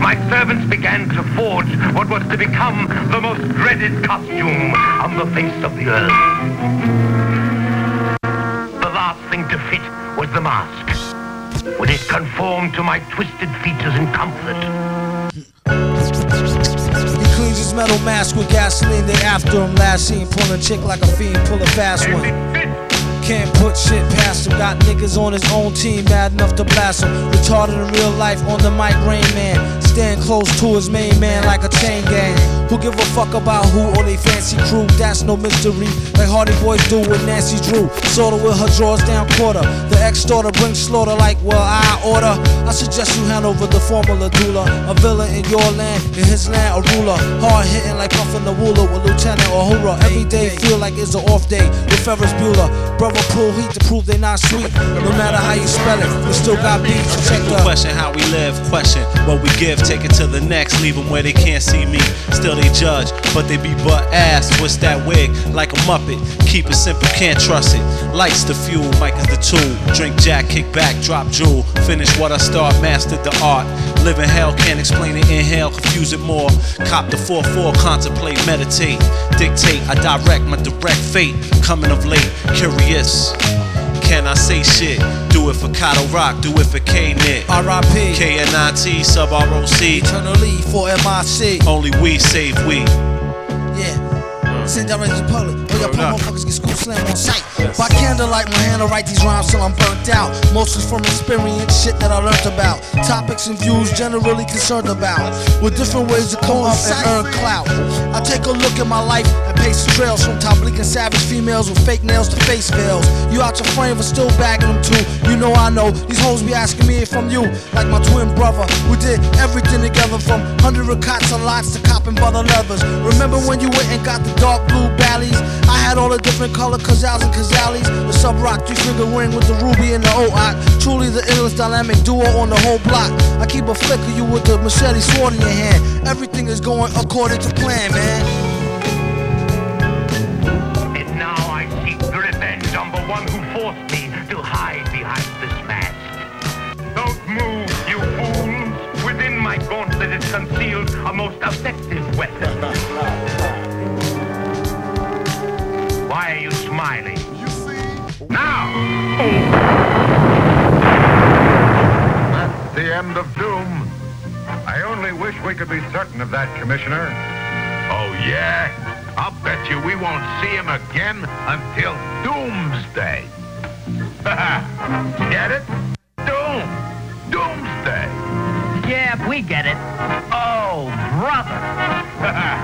my servants began to forge what was to become the most dreaded costume on the face of the earth. The last thing to fit was the mask. Would it conform to my twisted features in comfort? He cleans his metal mask with gasoline, they after him. Last seen pulling chick like a fiend, pull a fast one. Can't put shit Got niggas on his own team, mad enough to blast him. Retarded in real life on the mic, Rain Man. Stand close to his main man like a chain gang. Who give a fuck about who or they fancy crew? That's no mystery. Like Hardy Boys do with Nancy Drew. Sorta with her drawers down quarter. The ex daughter brings slaughter like, well, I order. I suggest you hand over the formula doula. A villain in your land, in his land, a ruler. Hard hitting like puffin' the ruler with Lieutenant Uhura. Every day feel like it's an off day with Ferris Bueller. Brother pull heat to prove they not sweet. No matter how you spell it, we still got beats. Check the question how we live, question what we give, take it to the next, leave them where they can't see me. Still they judge, but they be butt ass. Twist that wig like a muppet. Keep it simple, can't trust it. Lights the fuel, mic is the tool. Drink jack, kick back, drop jewel. Finish what I start, mastered the art. Live in hell, can't explain it. Inhale, confuse it more. Cop the 4-4, contemplate, meditate. Dictate, I direct my direct fate. Coming of late, curious. Can I say shit? Do it for Kato Rock, do it for K-Nit. R.I.P. K-N-I-T, sub R-O-C. Eternally for MIC. Only we save we. Yeah. Send right to the public. Poor up. motherfuckers get school slam on sight. By candlelight, my hand to write these rhymes till I'm burnt out. Mostly from experience, shit that I learned about. Topics and views generally concerned about. With different ways to come up and earn clout. I take a look at my life and pace the trails from top bleak and savage females with fake nails to face veils. You out your frame but still bagging them too. You know I know these hoes be asking me if I'm you. Like my twin brother, we did everything together from hundred cots and lots to copping by the leathers. Remember when you went and got the dark blue ballies? Had all the different color Cazals and Kazalis. The Subroc three finger ring with the ruby and the OAC. Truly the endless dynamic duo on the whole block. I keep a flick of you with the machete sword in your hand. Everything is going according to plan, man. One who forced me to hide behind this mask. Don't move, you fools! Within my gauntlet is concealed a most effective weapon. That's the end of doom. I only wish we could be certain of that, Commissioner. Oh, yeah? I'll bet you we won't see him again until Doomsday. Get it? Doom. Doomsday. Yeah, we get it. Oh, brother.